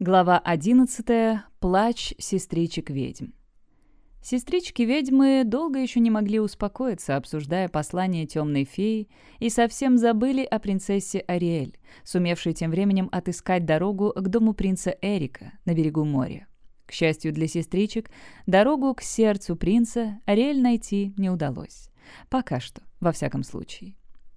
Глава 11. Плач сестричек-ведьм. Сестрички-ведьмы долго еще не могли успокоиться, обсуждая послание темной феи, и совсем забыли о принцессе Ариэль, сумевшей тем временем отыскать дорогу к дому принца Эрика на берегу моря. К счастью для сестричек, дорогу к сердцу принца Ариэль найти не удалось. Пока что, во всяком случае.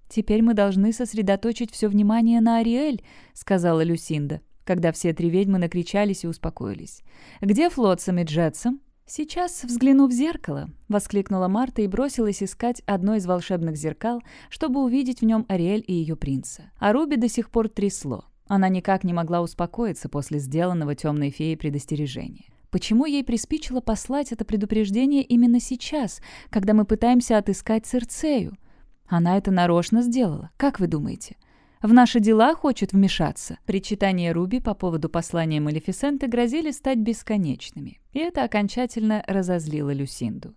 «Теперь мы должны сосредоточить все внимание на Ариэль», — сказала Люсинда когда все три ведьмы накричались и успокоились. «Где Флотсом и Джетсом?» «Сейчас взгляну в зеркало», — воскликнула Марта и бросилась искать одно из волшебных зеркал, чтобы увидеть в нем Ариэль и ее принца. А Руби до сих пор трясло. Она никак не могла успокоиться после сделанного темной феей предостережения. Почему ей приспичило послать это предупреждение именно сейчас, когда мы пытаемся отыскать Церцею? Она это нарочно сделала, как вы думаете? В наши дела хочет вмешаться». Причитания Руби по поводу послания Малефисенты грозили стать бесконечными, и это окончательно разозлило Люсинду.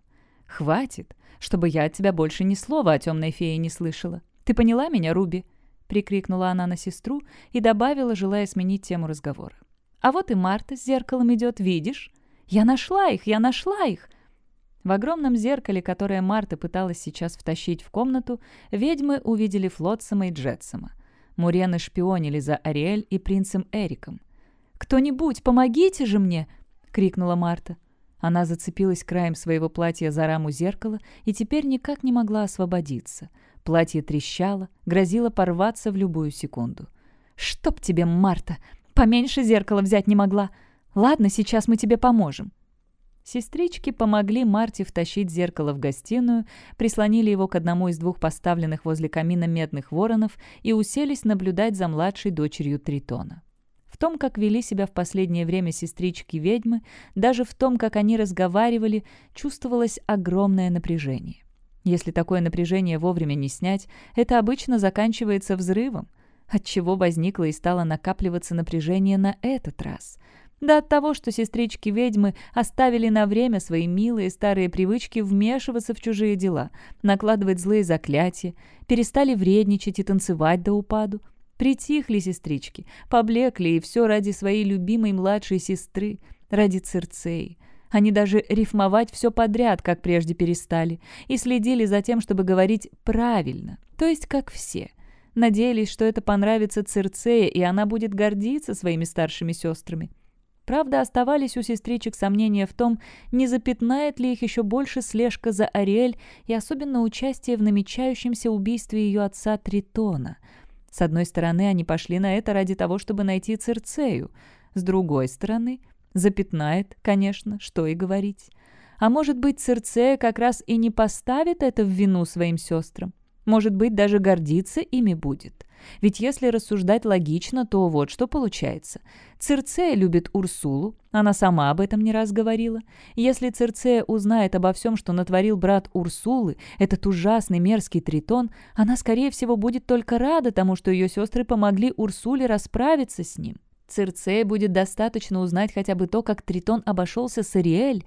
«Хватит, чтобы я от тебя больше ни слова о темной фее не слышала. Ты поняла меня, Руби?» — прикрикнула она на сестру и добавила, желая сменить тему разговора. «А вот и Марта с зеркалом идет, видишь? Я нашла их, я нашла их!» В огромном зеркале, которое Марта пыталась сейчас втащить в комнату, ведьмы увидели Флотсома и Джетсома — Мурены шпионили за Ариэль и принцем Эриком. «Кто-нибудь, помогите же мне!» — крикнула Марта. Она зацепилась краем своего платья за раму зеркала и теперь никак не могла освободиться. Платье трещало, грозило порваться в любую секунду. «Чтоб тебе, Марта! Поменьше зеркала взять не могла! Ладно, сейчас мы тебе поможем!» Сестрички помогли Марте втащить зеркало в гостиную, прислонили его к одному из двух поставленных возле камина медных воронов и уселись наблюдать за младшей дочерью Тритона. В том, как вели себя в последнее время сестрички-ведьмы, даже в том, как они разговаривали, чувствовалось огромное напряжение. Если такое напряжение вовремя не снять, это обычно заканчивается взрывом, отчего возникло и стало накапливаться напряжение на этот раз – да от того, что сестрички-ведьмы оставили на время свои милые старые привычки вмешиваться в чужие дела, накладывать злые заклятия, перестали вредничать и танцевать до упаду. Притихли сестрички, поблекли, и все ради своей любимой младшей сестры, ради Цирцеи. Они даже рифмовать все подряд, как прежде перестали, и следили за тем, чтобы говорить правильно, то есть как все. Надеялись, что это понравится Цирцея, и она будет гордиться своими старшими сестрами. Правда, оставались у сестричек сомнения в том, не запятнает ли их еще больше слежка за Ариэль и особенно участие в намечающемся убийстве ее отца Тритона. С одной стороны, они пошли на это ради того, чтобы найти Церцею. С другой стороны, запятнает, конечно, что и говорить. А может быть, Церцея как раз и не поставит это в вину своим сестрам. Может быть, даже гордиться ими будет. Ведь если рассуждать логично, то вот что получается. Цирцея любит Урсулу, она сама об этом не раз говорила. Если Цирцея узнает обо всем, что натворил брат Урсулы, этот ужасный мерзкий тритон, она, скорее всего, будет только рада тому, что ее сестры помогли Урсуле расправиться с ним. Цирцея будет достаточно узнать хотя бы то, как Тритон обошелся с Ариэль.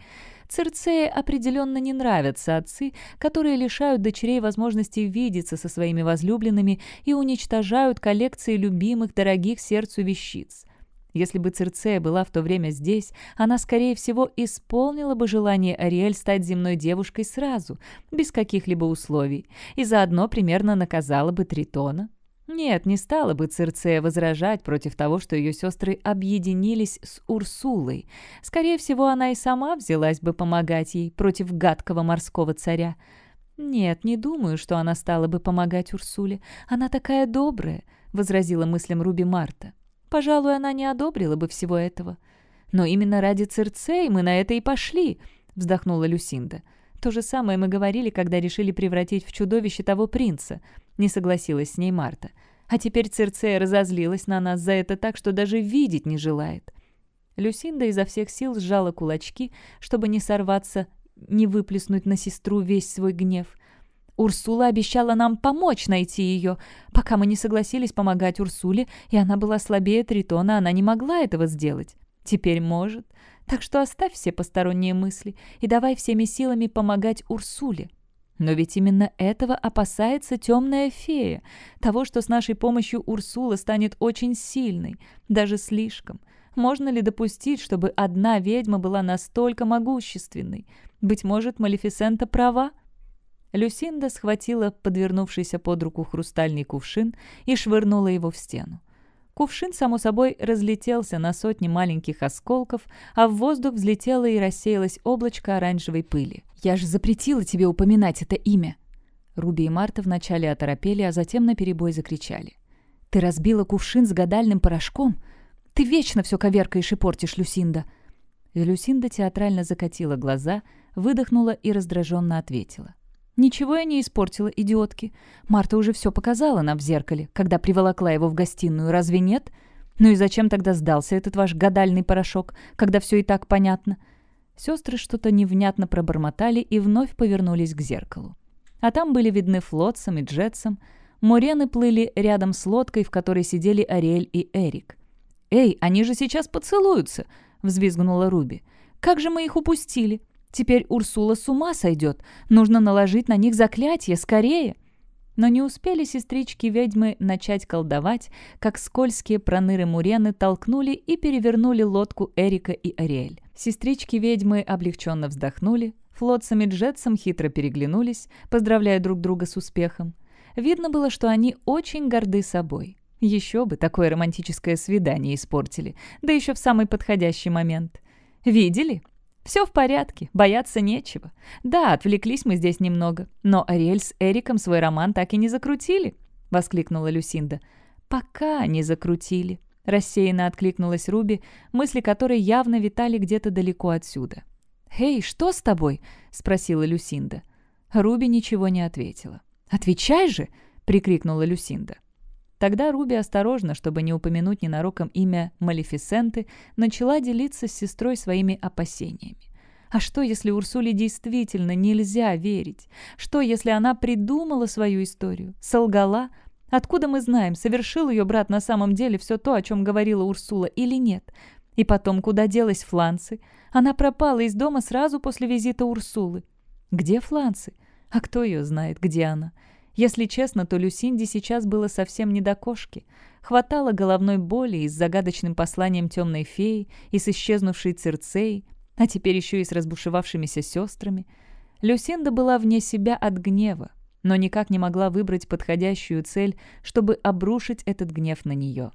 Цирцее определенно не нравятся отцы, которые лишают дочерей возможности видеться со своими возлюбленными и уничтожают коллекции любимых, дорогих сердцу вещиц. Если бы Цирцея была в то время здесь, она, скорее всего, исполнила бы желание Ариэль стать земной девушкой сразу, без каких-либо условий, и заодно примерно наказала бы Тритона, нет, не стала бы Цирцея возражать против того, что ее сестры объединились с Урсулой. Скорее всего, она и сама взялась бы помогать ей против гадкого морского царя. «Нет, не думаю, что она стала бы помогать Урсуле. Она такая добрая», — возразила мыслям Руби Марта. «Пожалуй, она не одобрила бы всего этого». «Но именно ради Цирцеи мы на это и пошли», — вздохнула Люсинда. «То же самое мы говорили, когда решили превратить в чудовище того принца», — не согласилась с ней Марта. А теперь Церцея разозлилась на нас за это так, что даже видеть не желает. Люсинда изо всех сил сжала кулачки, чтобы не сорваться, не выплеснуть на сестру весь свой гнев. Урсула обещала нам помочь найти ее. Пока мы не согласились помогать Урсуле, и она была слабее Тритона, она не могла этого сделать. Теперь может. Так что оставь все посторонние мысли и давай всеми силами помогать Урсуле. Но ведь именно этого опасается темная фея, того, что с нашей помощью Урсула станет очень сильной, даже слишком. Можно ли допустить, чтобы одна ведьма была настолько могущественной? Быть может, Малефисента права? Люсинда схватила подвернувшийся под руку хрустальный кувшин и швырнула его в стену. Кувшин, само собой, разлетелся на сотни маленьких осколков, а в воздух взлетело и рассеялось облачко оранжевой пыли. «Я же запретила тебе упоминать это имя!» Руби и Марта вначале оторопели, а затем наперебой закричали. «Ты разбила кувшин с гадальным порошком? Ты вечно все коверкаешь и портишь, Люсинда!» Люсинда театрально закатила глаза, выдохнула и раздраженно ответила. «Ничего я не испортила, идиотки. Марта уже все показала нам в зеркале, когда приволокла его в гостиную, разве нет? Ну и зачем тогда сдался этот ваш гадальный порошок, когда все и так понятно?» Сестры что-то невнятно пробормотали и вновь повернулись к зеркалу. А там были видны Флотсом и Джетсом. Мурены плыли рядом с лодкой, в которой сидели Ариэль и Эрик. «Эй, они же сейчас поцелуются!» — взвизгнула Руби. «Как же мы их упустили! Теперь Урсула с ума сойдет! Нужно наложить на них заклятие, скорее!» Но не успели сестрички-ведьмы начать колдовать, как скользкие проныры-мурены толкнули и перевернули лодку Эрика и Ариэль. Сестрички-ведьмы облегченно вздохнули, Флотсом и Джетсом хитро переглянулись, поздравляя друг друга с успехом. Видно было, что они очень горды собой. Еще бы такое романтическое свидание испортили, да еще в самый подходящий момент. Видели? Все в порядке, бояться нечего. Да, отвлеклись мы здесь немного, но Ариэль с Эриком свой роман так и не закрутили, воскликнула Люсинда. Пока не закрутили. Рассеянно откликнулась Руби, мысли которой явно витали где-то далеко отсюда. «Эй, что с тобой?» — спросила Люсинда. Руби ничего не ответила. «Отвечай же!» — прикрикнула Люсинда. Тогда Руби осторожно, чтобы не упомянуть ненароком имя Малефисенты, начала делиться с сестрой своими опасениями. А что, если Урсуле действительно нельзя верить? Что, если она придумала свою историю, солгала? Откуда мы знаем, совершил ее брат на самом деле все то, о чем говорила Урсула, или нет? И потом, куда делась Фланцы? Она пропала из дома сразу после визита Урсулы. Где Фланцы? А кто ее знает, где она? Если честно, то Люсинди сейчас было совсем не до кошки. Хватало головной боли и с загадочным посланием темной феи, и с исчезнувшей Цирцеей, а теперь еще и с разбушевавшимися сестрами. Люсинда была вне себя от гнева, но никак не могла выбрать подходящую цель, чтобы обрушить этот гнев на нее.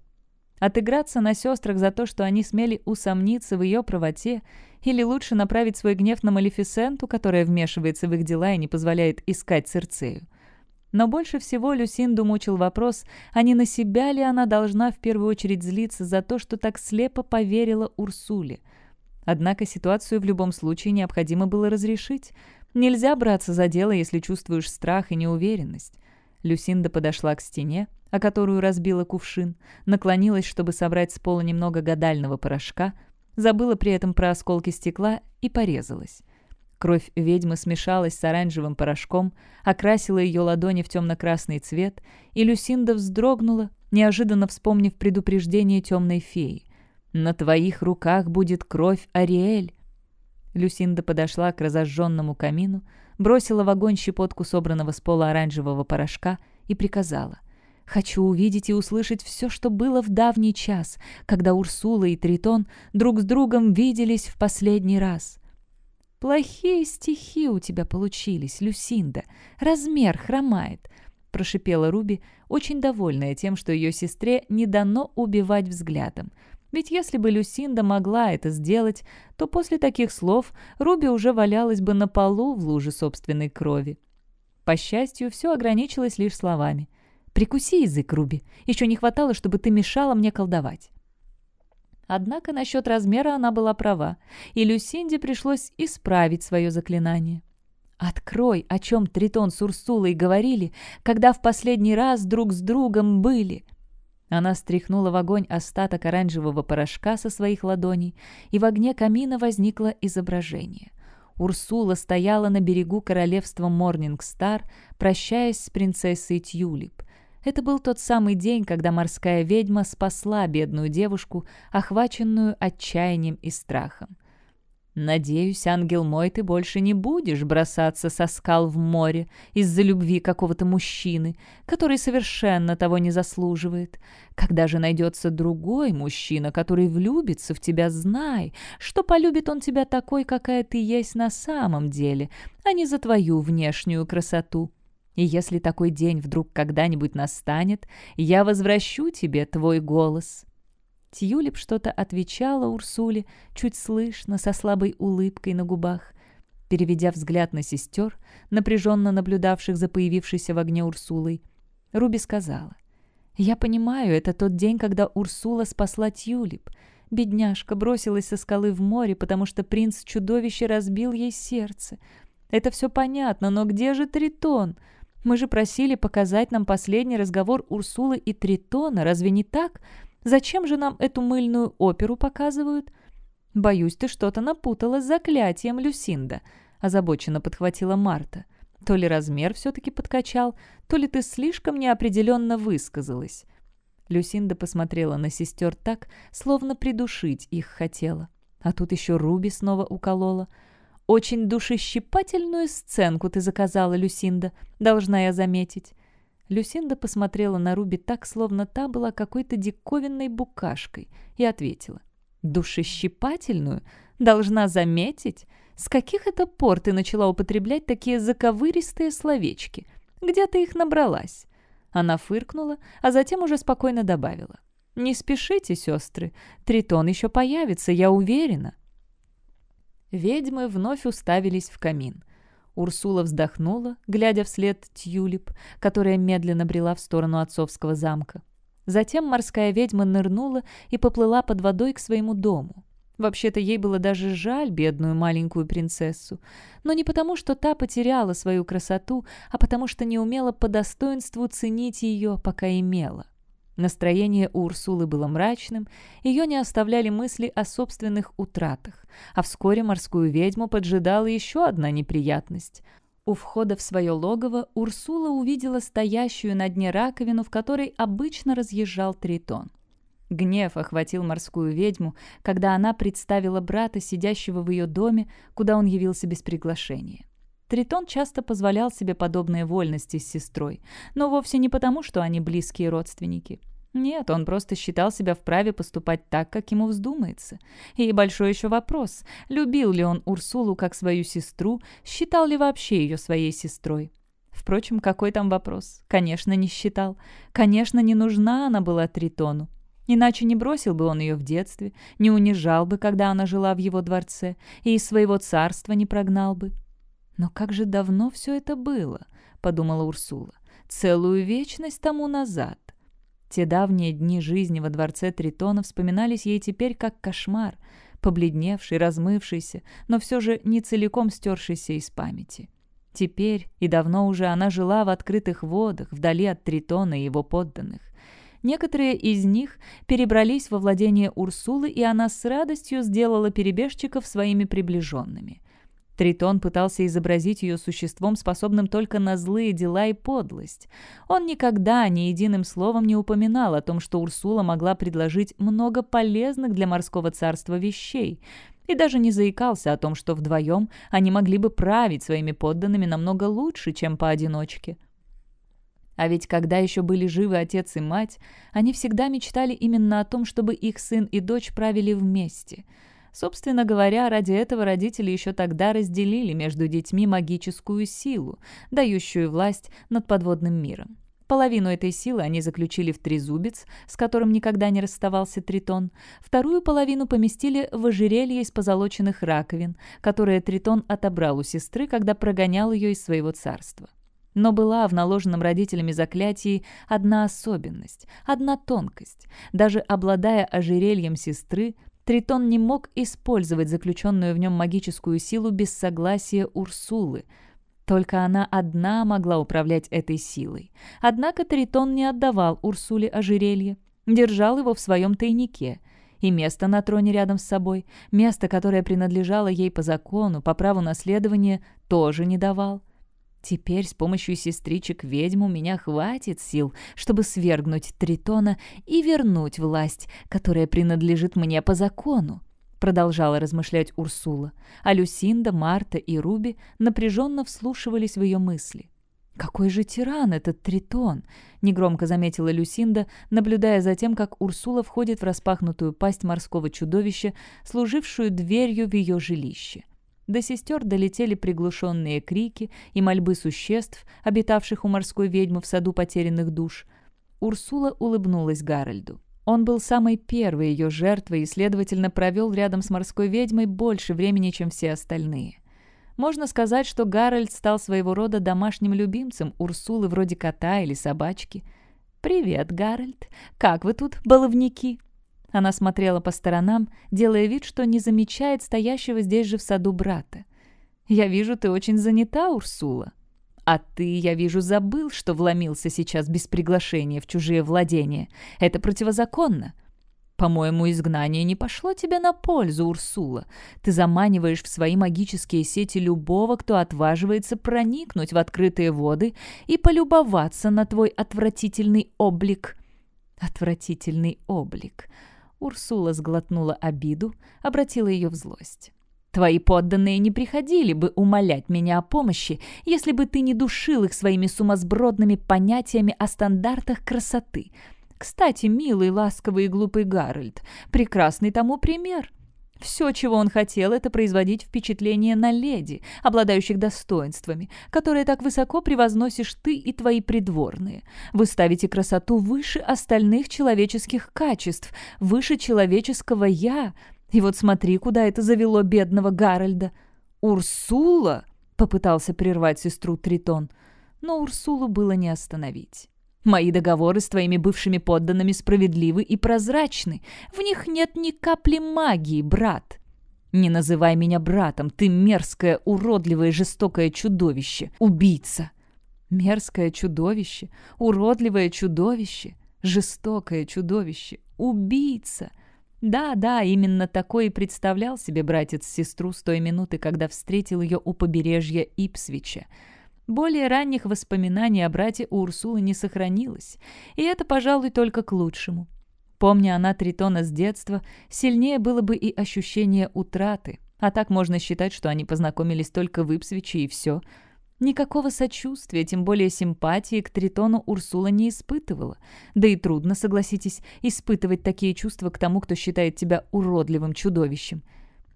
Отыграться на сестрах за то, что они смели усомниться в ее правоте, или лучше направить свой гнев на Малефисенту, которая вмешивается в их дела и не позволяет искать Цирцею. Но больше всего Люсинду мучил вопрос, а не на себя ли она должна в первую очередь злиться за то, что так слепо поверила Урсуле. Однако ситуацию в любом случае необходимо было разрешить. Нельзя браться за дело, если чувствуешь страх и неуверенность. Люсинда подошла к стене, о которую разбила кувшин, наклонилась, чтобы собрать с пола немного гадального порошка, забыла при этом про осколки стекла и порезалась. Кровь ведьмы смешалась с оранжевым порошком, окрасила ее ладони в темно-красный цвет, и Люсинда вздрогнула, неожиданно вспомнив предупреждение темной феи. «На твоих руках будет кровь Ариэль!» Люсинда подошла к разожженному камину, бросила в огонь щепотку собранного с пола оранжевого порошка и приказала. «Хочу увидеть и услышать все, что было в давний час, когда Урсула и Тритон друг с другом виделись в последний раз. «Плохие стихи у тебя получились, Люсинда. Размер хромает», — прошипела Руби, очень довольная тем, что ее сестре не дано убивать взглядом. Ведь если бы Люсинда могла это сделать, то после таких слов Руби уже валялась бы на полу в луже собственной крови. По счастью, все ограничилось лишь словами. «Прикуси язык, Руби. Еще не хватало, чтобы ты мешала мне колдовать». Однако насчет размера она была права, и Люсинде пришлось исправить свое заклинание. «Открой, о чем Тритон с Урсулой говорили, когда в последний раз друг с другом были». Она стряхнула в огонь остаток оранжевого порошка со своих ладоней, и в огне камина возникло изображение. Урсула стояла на берегу королевства Морнингстар, прощаясь с принцессой Тюлип. Это был тот самый день, когда морская ведьма спасла бедную девушку, охваченную отчаянием и страхом. Надеюсь, ангел мой, ты больше не будешь бросаться со скал в море из-за любви какого-то мужчины, который совершенно того не заслуживает. Когда же найдется другой мужчина, который влюбится в тебя, знай, что полюбит он тебя такой, какая ты есть на самом деле, а не за твою внешнюю красоту. И если такой день вдруг когда-нибудь настанет, я возвращу тебе твой голос». Тьюлип что-то отвечала Урсуле, чуть слышно, со слабой улыбкой на губах. Переведя взгляд на сестер, напряженно наблюдавших за появившейся в огне Урсулой, Руби сказала. «Я понимаю, это тот день, когда Урсула спасла Тьюлип. Бедняжка бросилась со скалы в море, потому что принц-чудовище разбил ей сердце. Это все понятно, но где же Тритон? Мы же просили показать нам последний разговор Урсулы и Тритона, разве не так?» Зачем же нам эту мыльную оперу показывают?» «Боюсь, ты что-то напутала с заклятием, Люсинда», — озабоченно подхватила Марта. «То ли размер все-таки подкачал, то ли ты слишком неопределенно высказалась». Люсинда посмотрела на сестер так, словно придушить их хотела. А тут еще Руби снова уколола. «Очень душещипательную сценку ты заказала, Люсинда, должна я заметить. Люсинда посмотрела на Руби так, словно та была какой-то диковинной букашкой, и ответила. «Душещипательную? Должна заметить? С каких это пор ты начала употреблять такие заковыристые словечки? Где ты их набралась?» Она фыркнула, а затем уже спокойно добавила. «Не спешите, сестры, Тритон еще появится, я уверена». Ведьмы вновь уставились в камин. Урсула вздохнула, глядя вслед Тюлип, которая медленно брела в сторону отцовского замка. Затем морская ведьма нырнула и поплыла под водой к своему дому. Вообще-то ей было даже жаль бедную маленькую принцессу. Но не потому, что та потеряла свою красоту, а потому что не умела по достоинству ценить ее, пока имела. Настроение у Урсулы было мрачным, ее не оставляли мысли о собственных утратах, а вскоре морскую ведьму поджидала еще одна неприятность. У входа в свое логово Урсула увидела стоящую на дне раковину, в которой обычно разъезжал Тритон. Гнев охватил морскую ведьму, когда она представила брата, сидящего в ее доме, куда он явился без приглашения. Тритон часто позволял себе подобные вольности с сестрой, но вовсе не потому, что они близкие родственники. Нет, он просто считал себя вправе поступать так, как ему вздумается. И большой еще вопрос, любил ли он Урсулу как свою сестру, считал ли вообще ее своей сестрой. Впрочем, какой там вопрос? Конечно, не считал. Конечно, не нужна она была Тритону. Иначе не бросил бы он ее в детстве, не унижал бы, когда она жила в его дворце, и из своего царства не прогнал бы. «Но как же давно все это было?» — подумала Урсула. «Целую вечность тому назад». Те давние дни жизни во дворце Тритона вспоминались ей теперь как кошмар, побледневший, размывшийся, но все же не целиком стершийся из памяти. Теперь и давно уже она жила в открытых водах, вдали от Тритона и его подданных. Некоторые из них перебрались во владение Урсулы, и она с радостью сделала перебежчиков своими приближенными. Тритон пытался изобразить ее существом, способным только на злые дела и подлость. Он никогда ни единым словом не упоминал о том, что Урсула могла предложить много полезных для морского царства вещей, и даже не заикался о том, что вдвоем они могли бы править своими подданными намного лучше, чем поодиночке. А ведь когда еще были живы отец и мать, они всегда мечтали именно о том, чтобы их сын и дочь правили вместе – Собственно говоря, ради этого родители еще тогда разделили между детьми магическую силу, дающую власть над подводным миром. Половину этой силы они заключили в трезубец, с которым никогда не расставался Тритон. Вторую половину поместили в ожерелье из позолоченных раковин, которое Тритон отобрал у сестры, когда прогонял ее из своего царства. Но была в наложенном родителями заклятии одна особенность, одна тонкость. Даже обладая ожерельем сестры, Тритон не мог использовать заключенную в нем магическую силу без согласия Урсулы. Только она одна могла управлять этой силой. Однако Тритон не отдавал Урсуле ожерелье, держал его в своем тайнике. И место на троне рядом с собой, место, которое принадлежало ей по закону, по праву наследования, тоже не давал. Теперь с помощью сестричек ведьм у меня хватит сил, чтобы свергнуть Тритона и вернуть власть, которая принадлежит мне по закону. продолжала размышлять Урсула, а Люсинда, Марта и Руби напряженно вслушивались в ее мысли. «Какой же тиран этот Тритон!» — негромко заметила Люсинда, наблюдая за тем, как Урсула входит в распахнутую пасть морского чудовища, служившую дверью в ее жилище. До сестер долетели приглушенные крики и мольбы существ, обитавших у морской ведьмы в саду потерянных душ. Урсула улыбнулась Гарольду. Он был самой первой ее жертвой и, следовательно, провел рядом с морской ведьмой больше времени, чем все остальные. Можно сказать, что Гарольд стал своего рода домашним любимцем Урсулы вроде кота или собачки. «Привет, Гарольд. Как вы тут, баловники?» Она смотрела по сторонам, делая вид, что не замечает стоящего здесь же в саду брата. «Я вижу, ты очень занята, Урсула. А ты, я вижу, забыл, что вломился сейчас без приглашения в чужие владения. Это противозаконно. По-моему, изгнание не пошло тебе на пользу, Урсула. Ты заманиваешь в свои магические сети любого, кто отваживается проникнуть в открытые воды и полюбоваться на твой отвратительный облик. Отвратительный облик. Урсула сглотнула обиду, обратила ее в злость. Твои подданные не приходили бы умолять меня о помощи, если бы ты не душил их своими сумасбродными понятиями о стандартах красоты — кстати, милый, ласковый и глупый Гарольд – прекрасный тому пример. Все, чего он хотел, это производить впечатление на леди, обладающих достоинствами, которые так высоко превозносишь ты и твои придворные. Вы ставите красоту выше остальных человеческих качеств, выше человеческого «я». И вот смотри, куда это завело бедного Гарольда. «Урсула!» — попытался прервать сестру Тритон, но Урсулу было не остановить. Мои договоры с твоими бывшими подданными справедливы и прозрачны. В них нет ни капли магии, брат. Не называй меня братом, ты мерзкое, уродливое, жестокое чудовище, убийца. Мерзкое чудовище, уродливое чудовище, жестокое чудовище, убийца. Да, да, именно такой и представлял себе братец сестру с той минуты, когда встретил ее у побережья Ипсвича. Более ранних воспоминаний о брате у Урсулы не сохранилось, и это, пожалуй, только к лучшему. Помня она Тритона с детства, сильнее было бы и ощущение утраты, а так можно считать, что они познакомились только в Ипсвиче и все. Никакого сочувствия, тем более симпатии к Тритону Урсула не испытывала. Да и трудно, согласитесь, испытывать такие чувства к тому, кто считает тебя уродливым чудовищем.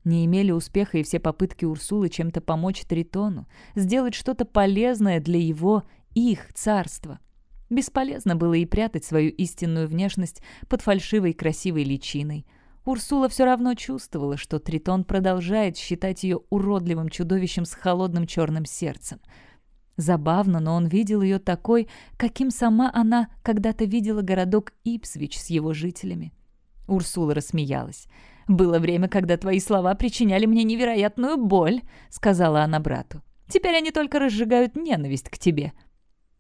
Не имели успеха и все попытки Урсулы чем-то помочь Тритону, сделать что-то полезное для его, их царства. Бесполезно было и прятать свою истинную внешность под фальшивой красивой личиной. Урсула все равно чувствовала, что Тритон продолжает считать ее уродливым чудовищем с холодным черным сердцем. Забавно, но он видел ее такой, каким сама она когда-то видела городок Ипсвич с его жителями. Урсула рассмеялась. «Было время, когда твои слова причиняли мне невероятную боль», — сказала она брату. «Теперь они только разжигают ненависть к тебе».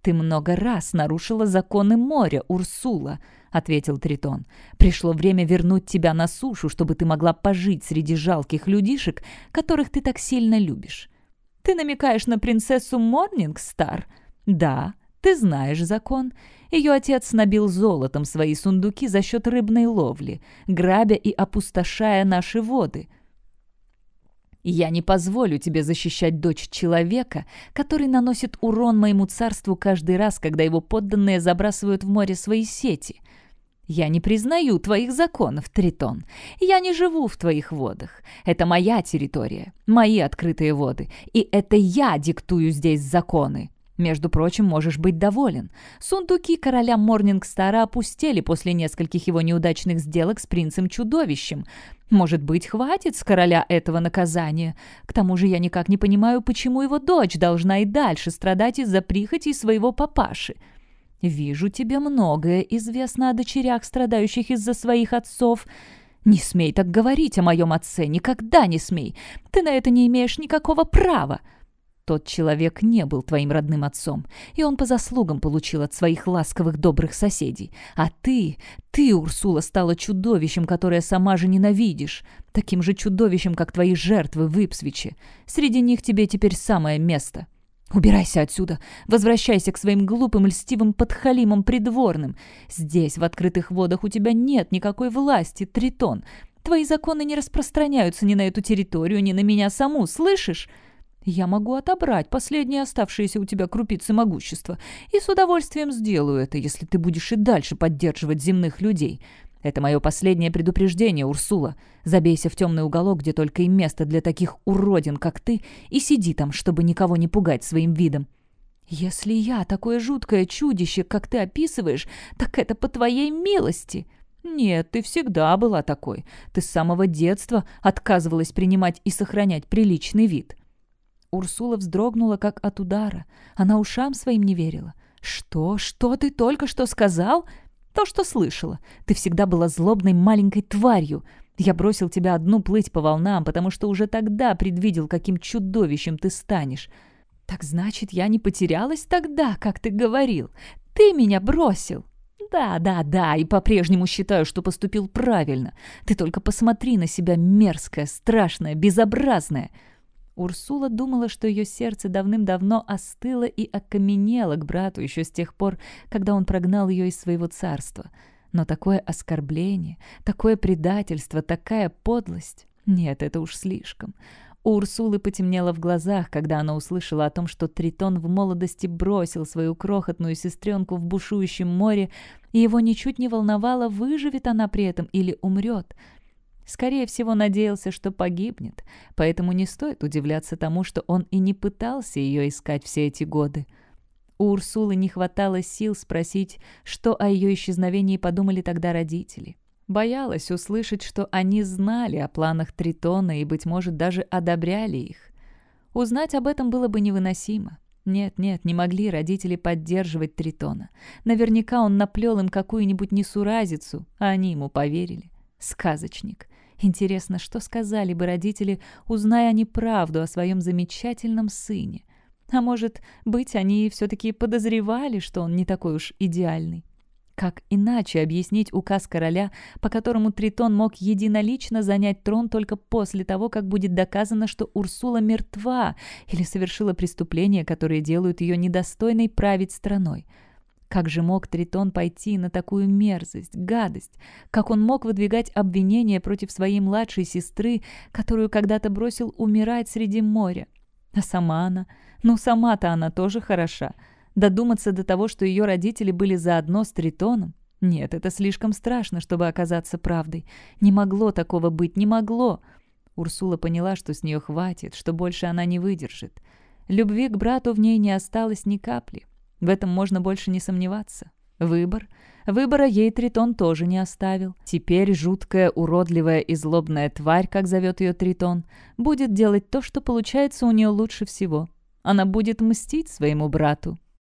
«Ты много раз нарушила законы моря, Урсула», — ответил Тритон. «Пришло время вернуть тебя на сушу, чтобы ты могла пожить среди жалких людишек, которых ты так сильно любишь». «Ты намекаешь на принцессу Морнингстар?» «Да, ты знаешь закон. Ее отец набил золотом свои сундуки за счет рыбной ловли, грабя и опустошая наши воды. Я не позволю тебе защищать дочь человека, который наносит урон моему царству каждый раз, когда его подданные забрасывают в море свои сети. Я не признаю твоих законов, Тритон. Я не живу в твоих водах. Это моя территория, мои открытые воды, и это я диктую здесь законы. Между прочим, можешь быть доволен. Сундуки короля Морнингстара опустели после нескольких его неудачных сделок с принцем-чудовищем. Может быть, хватит с короля этого наказания. К тому же я никак не понимаю, почему его дочь должна и дальше страдать из-за прихоти своего папаши. Вижу, тебе многое известно о дочерях, страдающих из-за своих отцов. Не смей так говорить о моем отце, никогда не смей. Ты на это не имеешь никакого права. Тот человек не был твоим родным отцом, и он по заслугам получил от своих ласковых добрых соседей. А ты, ты, Урсула, стала чудовищем, которое сама же ненавидишь. Таким же чудовищем, как твои жертвы в Ипсвиче. Среди них тебе теперь самое место. Убирайся отсюда, возвращайся к своим глупым льстивым подхалимам придворным. Здесь, в открытых водах, у тебя нет никакой власти, Тритон. Твои законы не распространяются ни на эту территорию, ни на меня саму, слышишь? Я могу отобрать последние оставшиеся у тебя крупицы могущества, и с удовольствием сделаю это, если ты будешь и дальше поддерживать земных людей. Это мое последнее предупреждение, Урсула. Забейся в темный уголок, где только и место для таких уродин, как ты, и сиди там, чтобы никого не пугать своим видом. Если я такое жуткое чудище, как ты описываешь, так это по твоей милости. Нет, ты всегда была такой. Ты с самого детства отказывалась принимать и сохранять приличный вид. Урсула вздрогнула, как от удара. Она ушам своим не верила. «Что? Что ты только что сказал?» «То, что слышала. Ты всегда была злобной маленькой тварью. Я бросил тебя одну плыть по волнам, потому что уже тогда предвидел, каким чудовищем ты станешь. Так значит, я не потерялась тогда, как ты говорил. Ты меня бросил!» «Да, да, да, и по-прежнему считаю, что поступил правильно. Ты только посмотри на себя мерзкая, страшная, безобразная!» Урсула думала, что ее сердце давным-давно остыло и окаменело к брату еще с тех пор, когда он прогнал ее из своего царства. Но такое оскорбление, такое предательство, такая подлость... Нет, это уж слишком. У Урсулы потемнело в глазах, когда она услышала о том, что Тритон в молодости бросил свою крохотную сестренку в бушующем море, и его ничуть не волновало, выживет она при этом или умрет — Скорее всего, надеялся, что погибнет, поэтому не стоит удивляться тому, что он и не пытался ее искать все эти годы. У Урсулы не хватало сил спросить, что о ее исчезновении подумали тогда родители. Боялась услышать, что они знали о планах Тритона и, быть может, даже одобряли их. Узнать об этом было бы невыносимо. Нет, нет, не могли родители поддерживать Тритона. Наверняка он наплел им какую-нибудь несуразицу, а они ему поверили. Сказочник. Интересно, что сказали бы родители, узная они правду о своем замечательном сыне? А может быть, они все-таки подозревали, что он не такой уж идеальный? Как иначе объяснить указ короля, по которому Тритон мог единолично занять трон только после того, как будет доказано, что Урсула мертва или совершила преступления, которые делают ее недостойной править страной? Как же мог Тритон пойти на такую мерзость, гадость? Как он мог выдвигать обвинения против своей младшей сестры, которую когда-то бросил умирать среди моря? А сама она? Ну, сама-то она тоже хороша. Додуматься до того, что ее родители были заодно с Тритоном? Нет, это слишком страшно, чтобы оказаться правдой. Не могло такого быть, не могло. Урсула поняла, что с нее хватит, что больше она не выдержит. Любви к брату в ней не осталось ни капли. В этом можно больше не сомневаться. Выбор. Выбора ей Тритон тоже не оставил. Теперь жуткая, уродливая и злобная тварь, как зовет ее Тритон, будет делать то, что получается у нее лучше всего. Она будет мстить своему брату.